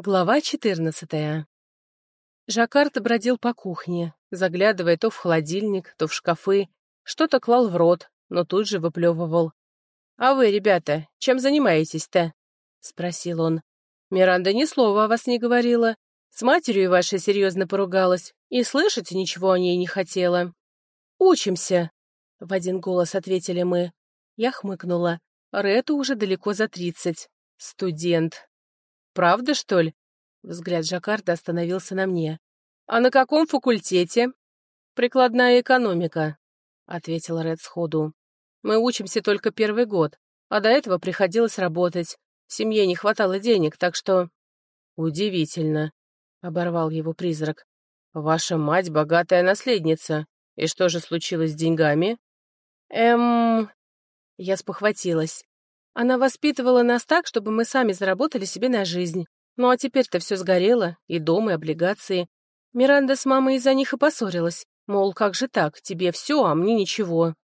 Глава 14. Жаккард бродил по кухне, заглядывая то в холодильник, то в шкафы, что-то клал в рот, но тут же выплевывал. «А вы, ребята, чем занимаетесь-то?» — спросил он. «Миранда ни слова о вас не говорила. С матерью вашей серьезно поругалась, и слышать ничего о ней не хотела». «Учимся», — в один голос ответили мы. Я хмыкнула. Рету уже далеко за тридцать. Студент. «Правда, что ли?» Взгляд Жаккарда остановился на мне. «А на каком факультете?» «Прикладная экономика», — ответил Ред сходу. «Мы учимся только первый год, а до этого приходилось работать. Семье не хватало денег, так что...» «Удивительно», — оборвал его призрак. «Ваша мать богатая наследница. И что же случилось с деньгами?» «Эм...» Я спохватилась. Она воспитывала нас так, чтобы мы сами заработали себе на жизнь. Ну а теперь-то все сгорело, и дом, и облигации. Миранда с мамой из-за них и поссорилась. Мол, как же так, тебе все, а мне ничего.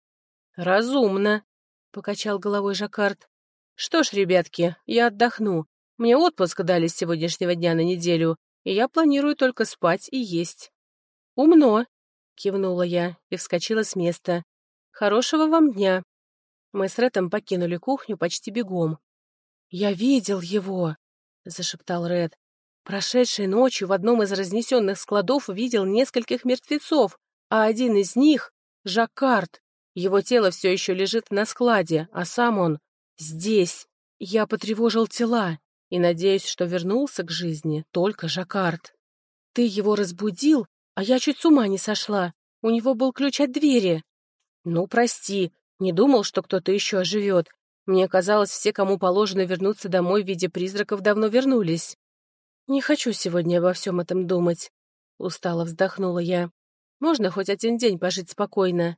«Разумно», — покачал головой Жаккард. «Что ж, ребятки, я отдохну. Мне отпуск дали с сегодняшнего дня на неделю, и я планирую только спать и есть». «Умно», — кивнула я и вскочила с места. «Хорошего вам дня». Мы с Рэтом покинули кухню почти бегом. «Я видел его!» — зашептал Ред. «Прошедшей ночью в одном из разнесенных складов видел нескольких мертвецов, а один из них — Жаккард. Его тело все еще лежит на складе, а сам он здесь. Я потревожил тела и надеюсь, что вернулся к жизни только Жаккард. Ты его разбудил, а я чуть с ума не сошла. У него был ключ от двери. Ну, прости, не думал, что кто-то еще оживет. Мне казалось, все, кому положено вернуться домой в виде призраков, давно вернулись. Не хочу сегодня обо всем этом думать. Устало вздохнула я. Можно хоть один день пожить спокойно.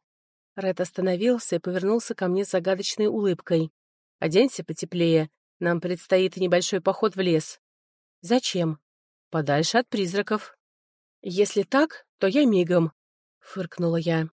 Ред остановился и повернулся ко мне с загадочной улыбкой. «Оденься потеплее. Нам предстоит небольшой поход в лес». «Зачем?» «Подальше от призраков». «Если так, то я мигом», — фыркнула я.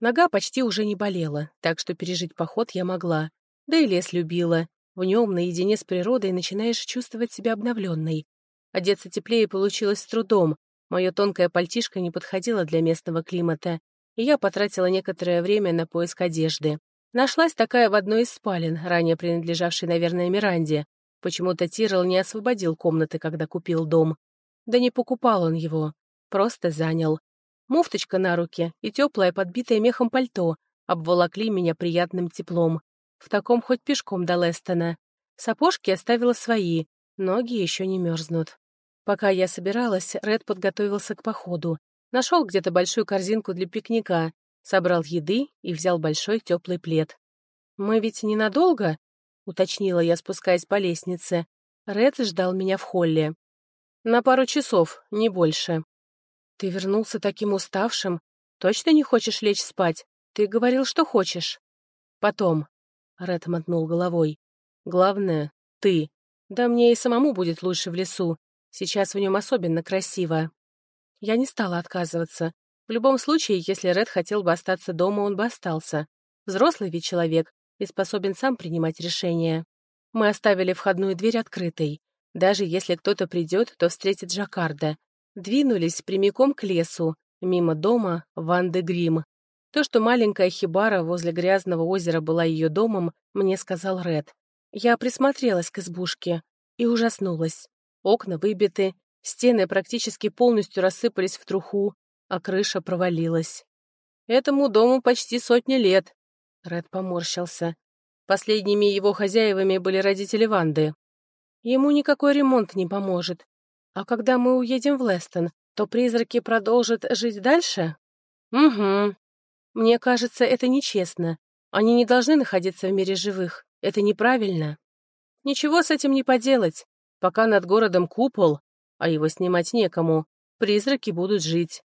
Нога почти уже не болела, так что пережить поход я могла. Да и лес любила. В нем, наедине с природой, начинаешь чувствовать себя обновленной. Одеться теплее получилось с трудом. Мое тонкое пальтишко не подходило для местного климата, и я потратила некоторое время на поиск одежды. Нашлась такая в одной из спален, ранее принадлежавшей, наверное, Миранде. Почему-то Тирл не освободил комнаты, когда купил дом. Да не покупал он его, просто занял. Муфточка на руке и теплое подбитое мехом пальто обволокли меня приятным теплом. В таком хоть пешком до Лестона. Сапожки оставила свои, ноги еще не мерзнут. Пока я собиралась, Ред подготовился к походу. Нашел где-то большую корзинку для пикника, собрал еды и взял большой теплый плед. «Мы ведь ненадолго?» — уточнила я, спускаясь по лестнице. Ред ждал меня в холле. «На пару часов, не больше», «Ты вернулся таким уставшим? Точно не хочешь лечь спать? Ты говорил, что хочешь». «Потом», — Ред мотнул головой. «Главное — ты. Да мне и самому будет лучше в лесу. Сейчас в нем особенно красиво». Я не стала отказываться. В любом случае, если Ред хотел бы остаться дома, он бы остался. Взрослый ведь человек и способен сам принимать решения. Мы оставили входную дверь открытой. Даже если кто-то придет, то встретит Жаккарда. Двинулись прямиком к лесу, мимо дома Ванды Грим. То, что маленькая хибара возле грязного озера была ее домом, мне сказал Ред. Я присмотрелась к избушке и ужаснулась. Окна выбиты, стены практически полностью рассыпались в труху, а крыша провалилась. «Этому дому почти сотни лет», — Ред поморщился. Последними его хозяевами были родители Ванды. Ему никакой ремонт не поможет. А когда мы уедем в Лестон, то призраки продолжат жить дальше? Угу. Мне кажется, это нечестно. Они не должны находиться в мире живых. Это неправильно. Ничего с этим не поделать. Пока над городом купол, а его снимать некому, призраки будут жить.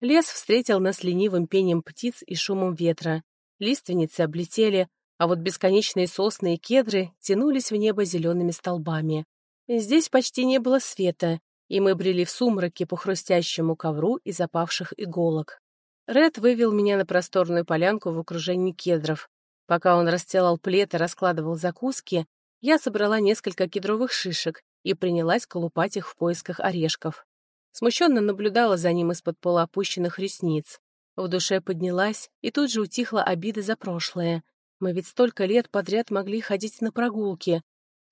Лес встретил нас ленивым пением птиц и шумом ветра. Лиственницы облетели, а вот бесконечные сосны и кедры тянулись в небо зелеными столбами. Здесь почти не было света, и мы брели в сумраке по хрустящему ковру из опавших иголок. Ред вывел меня на просторную полянку в окружении кедров. Пока он расстилал плед и раскладывал закуски, я собрала несколько кедровых шишек и принялась колупать их в поисках орешков. Смущенно наблюдала за ним из-под полуопущенных ресниц. В душе поднялась, и тут же утихла обида за прошлое. Мы ведь столько лет подряд могли ходить на прогулки.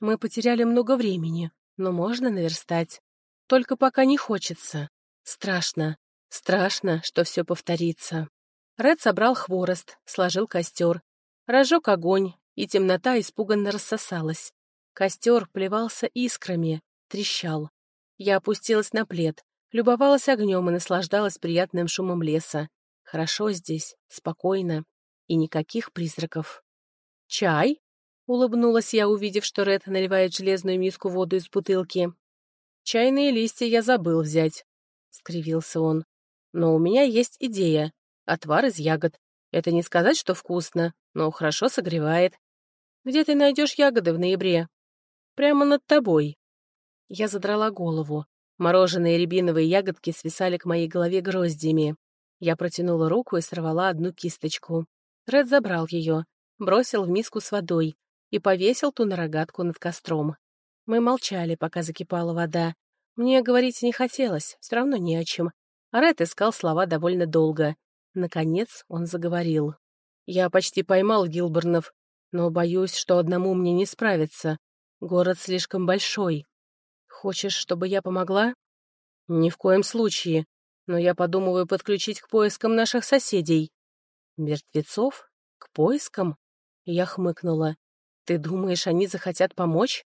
Мы потеряли много времени, но можно наверстать. Только пока не хочется. Страшно. Страшно, что все повторится. Ред собрал хворост, сложил костер. Разжег огонь, и темнота испуганно рассосалась. Костер плевался искрами, трещал. Я опустилась на плед, любовалась огнем и наслаждалась приятным шумом леса. Хорошо здесь, спокойно и никаких призраков. «Чай?» — улыбнулась я, увидев, что Ред наливает железную миску воду из бутылки. «Чайные листья я забыл взять», — скривился он. «Но у меня есть идея. Отвар из ягод. Это не сказать, что вкусно, но хорошо согревает. Где ты найдешь ягоды в ноябре?» «Прямо над тобой». Я задрала голову. Мороженые рябиновые ягодки свисали к моей голове гроздьями. Я протянула руку и сорвала одну кисточку. Ред забрал ее, бросил в миску с водой и повесил ту на рогатку над костром. Мы молчали, пока закипала вода. Мне говорить не хотелось, все равно не о чем. Ред искал слова довольно долго. Наконец он заговорил. «Я почти поймал Гилбернов, но боюсь, что одному мне не справиться. Город слишком большой. Хочешь, чтобы я помогла? Ни в коем случае. Но я подумываю подключить к поискам наших соседей. Мертвецов? К поискам? Я хмыкнула. Ты думаешь, они захотят помочь?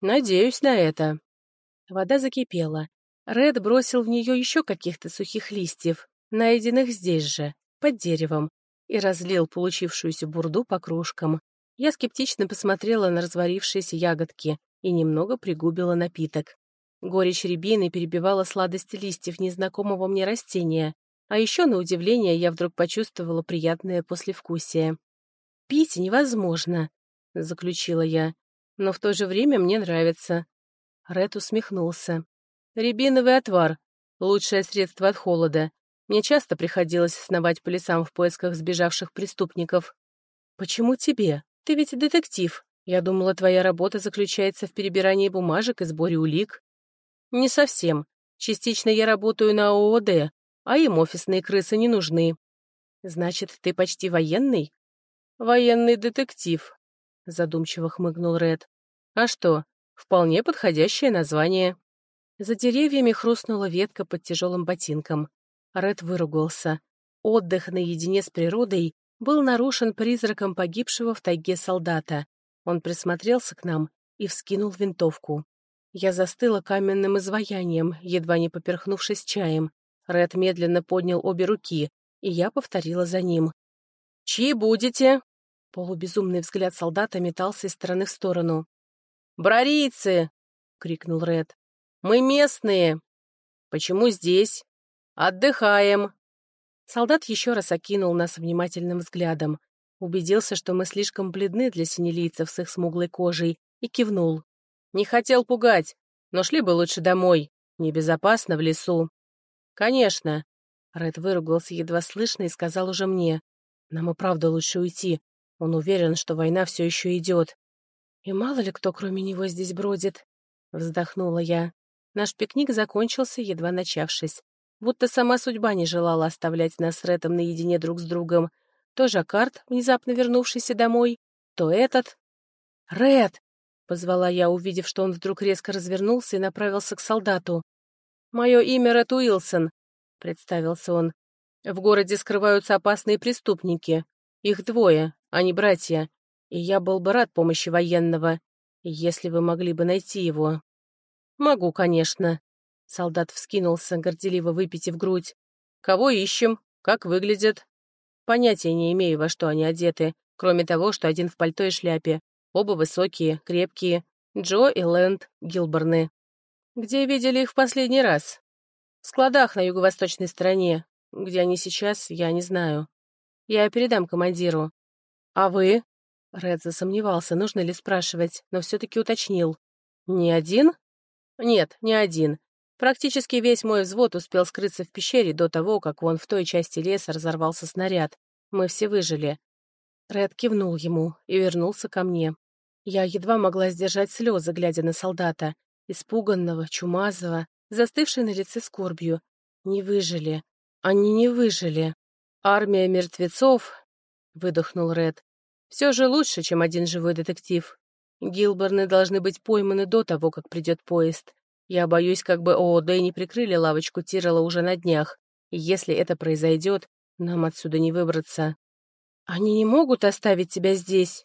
Надеюсь на это. Вода закипела. Ред бросил в нее еще каких-то сухих листьев, найденных здесь же, под деревом, и разлил получившуюся бурду по кружкам. Я скептично посмотрела на разварившиеся ягодки и немного пригубила напиток. Горечь рябины перебивала сладость листьев незнакомого мне растения, а еще, на удивление, я вдруг почувствовала приятное послевкусие. «Пить невозможно», — заключила я, — «но в то же время мне нравится». Ред усмехнулся. «Рябиновый отвар — лучшее средство от холода. Мне часто приходилось сновать по лесам в поисках сбежавших преступников». «Почему тебе? Ты ведь детектив», я думала, твоя работа заключается в перебирании бумажек и сборе улик. Не совсем. Частично я работаю на ООД, а им офисные крысы не нужны. Значит, ты почти военный? Военный детектив, задумчиво хмыгнул Ред. А что, вполне подходящее название. За деревьями хрустнула ветка под тяжелым ботинком. Ред выругался. Отдых наедине с природой был нарушен призраком погибшего в тайге солдата. Он присмотрелся к нам и вскинул винтовку. Я застыла каменным изваянием, едва не поперхнувшись чаем. Ред медленно поднял обе руки, и я повторила за ним. «Чьи будете?» Полубезумный взгляд солдата метался из стороны в сторону. «Брарийцы!» — крикнул Ред. «Мы местные!» «Почему здесь?» «Отдыхаем!» Солдат еще раз окинул нас внимательным взглядом. Убедился, что мы слишком бледны для синелийцев с их смуглой кожей, и кивнул. «Не хотел пугать, но шли бы лучше домой. Небезопасно в лесу». «Конечно». Ред выругался едва слышно и сказал уже мне. «Нам и правда лучше уйти. Он уверен, что война все еще идет». «И мало ли кто кроме него здесь бродит», — вздохнула я. Наш пикник закончился, едва начавшись. Будто сама судьба не желала оставлять нас с Ретом наедине друг с другом. То Жаккард, внезапно вернувшийся домой, то этот... «Ред!» — позвала я, увидев, что он вдруг резко развернулся и направился к солдату. «Мое имя Ред Уилсон», — представился он. «В городе скрываются опасные преступники. Их двое, они братья. И я был бы рад помощи военного, если вы могли бы найти его». «Могу, конечно». Солдат вскинулся, горделиво выпитив грудь. «Кого ищем? Как выглядят?» Понятия не имею, во что они одеты, кроме того, что один в пальто и шляпе. Оба высокие, крепкие. Джо и Лэнд Гилборны. Где видели их в последний раз? В складах на юго-восточной стороне. Где они сейчас, я не знаю. Я передам командиру. А вы? Ред засомневался, нужно ли спрашивать, но все-таки уточнил. Не один? Нет, не один. Практически весь мой взвод успел скрыться в пещере до того, как вон в той части леса разорвался снаряд. Мы все выжили. Ред кивнул ему и вернулся ко мне. Я едва могла сдержать слезы, глядя на солдата. испуганного, чумазого, застывший на лице скорбью. Не выжили. Они не выжили. Армия мертвецов, выдохнул Ред. Все же лучше, чем один живой детектив. Гилберны должны быть пойманы до того, как придет поезд. Я боюсь, как бы ООД не прикрыли лавочку Тирола уже на днях. И если это произойдет, нам отсюда не выбраться. Они не могут оставить тебя здесь.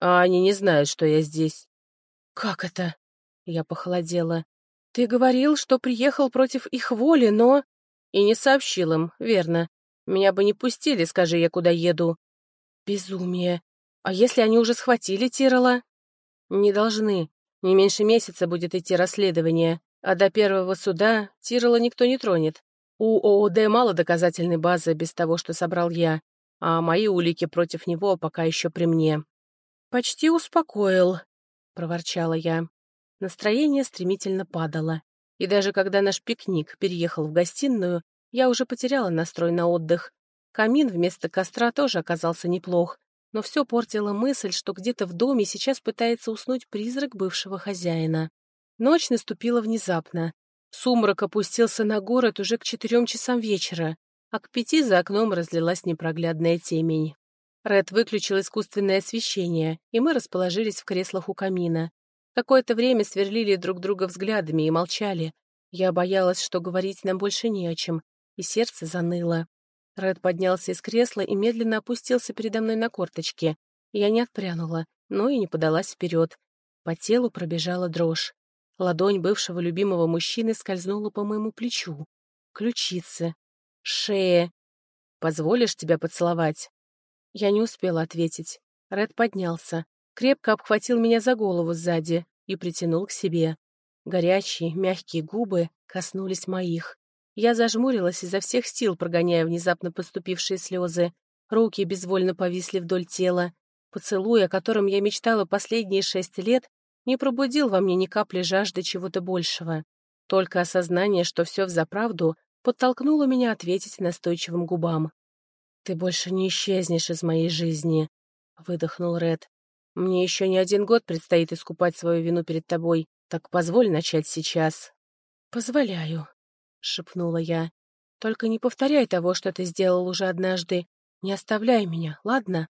А они не знают, что я здесь. Как это? Я похолодела. Ты говорил, что приехал против их воли, но... И не сообщил им, верно. Меня бы не пустили, скажи я, куда еду. Безумие. А если они уже схватили Тирола? Не должны. Не меньше месяца будет идти расследование, а до первого суда Тирола никто не тронет. У ООД мало доказательной базы без того, что собрал я, а мои улики против него пока еще при мне. «Почти успокоил», — проворчала я. Настроение стремительно падало, и даже когда наш пикник переехал в гостиную, я уже потеряла настрой на отдых. Камин вместо костра тоже оказался неплох, но все портило мысль, что где-то в доме сейчас пытается уснуть призрак бывшего хозяина. Ночь наступила внезапно, Сумрак опустился на город уже к четырем часам вечера, а к пяти за окном разлилась непроглядная темень. Ред выключил искусственное освещение, и мы расположились в креслах у камина. Какое-то время сверлили друг друга взглядами и молчали. Я боялась, что говорить нам больше не о чем, и сердце заныло. Ред поднялся из кресла и медленно опустился передо мной на корточки. Я не отпрянула, но и не подалась вперед. По телу пробежала дрожь. Ладонь бывшего любимого мужчины скользнула по моему плечу. Ключицы. Шея. «Позволишь тебя поцеловать?» Я не успела ответить. Ред поднялся, крепко обхватил меня за голову сзади и притянул к себе. Горячие, мягкие губы коснулись моих. Я зажмурилась изо всех сил, прогоняя внезапно поступившие слезы. Руки безвольно повисли вдоль тела. Поцелуй, о котором я мечтала последние шесть лет, не пробудил во мне ни капли жажды чего-то большего. Только осознание, что все взаправду, подтолкнуло меня ответить настойчивым губам. «Ты больше не исчезнешь из моей жизни», — выдохнул Ред. «Мне еще не один год предстоит искупать свою вину перед тобой, так позволь начать сейчас». «Позволяю», — шепнула я. «Только не повторяй того, что ты сделал уже однажды. Не оставляй меня, ладно?»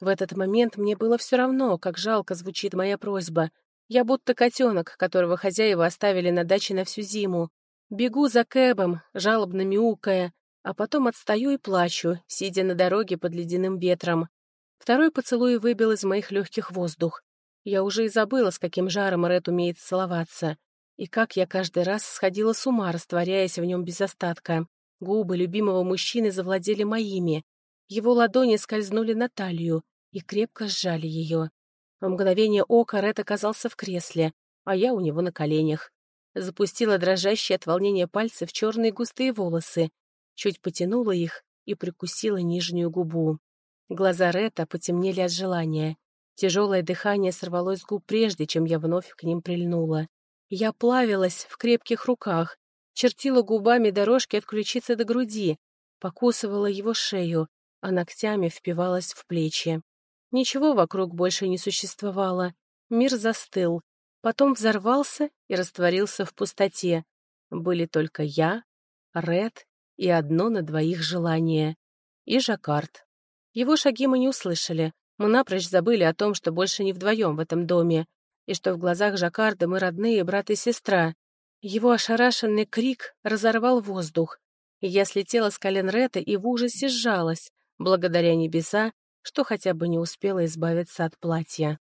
В этот момент мне было все равно, как жалко звучит моя просьба. Я будто котенок, которого хозяева оставили на даче на всю зиму. Бегу за Кэбом, жалобно мяукая, а потом отстаю и плачу, сидя на дороге под ледяным ветром. Второй поцелуй выбил из моих легких воздух. Я уже и забыла, с каким жаром Ред умеет целоваться. И как я каждый раз сходила с ума, растворяясь в нем без остатка. Губы любимого мужчины завладели моими. Его ладони скользнули на талию и крепко сжали ее. В мгновение ока Ред оказался в кресле, а я у него на коленях. Запустила дрожащие от волнения пальцы в черные густые волосы, чуть потянула их и прикусила нижнюю губу. Глаза Ретта потемнели от желания. Тяжелое дыхание сорвалось с губ прежде, чем я вновь к ним прильнула. Я плавилась в крепких руках, чертила губами дорожки от ключицы до груди, покусывала его шею, а ногтями впивалась в плечи. Ничего вокруг больше не существовало. Мир застыл, потом взорвался и растворился в пустоте. Были только я, Ред и одно на двоих желание. И Жаккард. Его шаги мы не услышали. Мы напрочь забыли о том, что больше не вдвоем в этом доме, и что в глазах Жаккарда мы родные брат и сестра. Его ошарашенный крик разорвал воздух, я слетела с колен Рета и в ужасе сжалась, благодаря небеса, что хотя бы не успела избавиться от платья.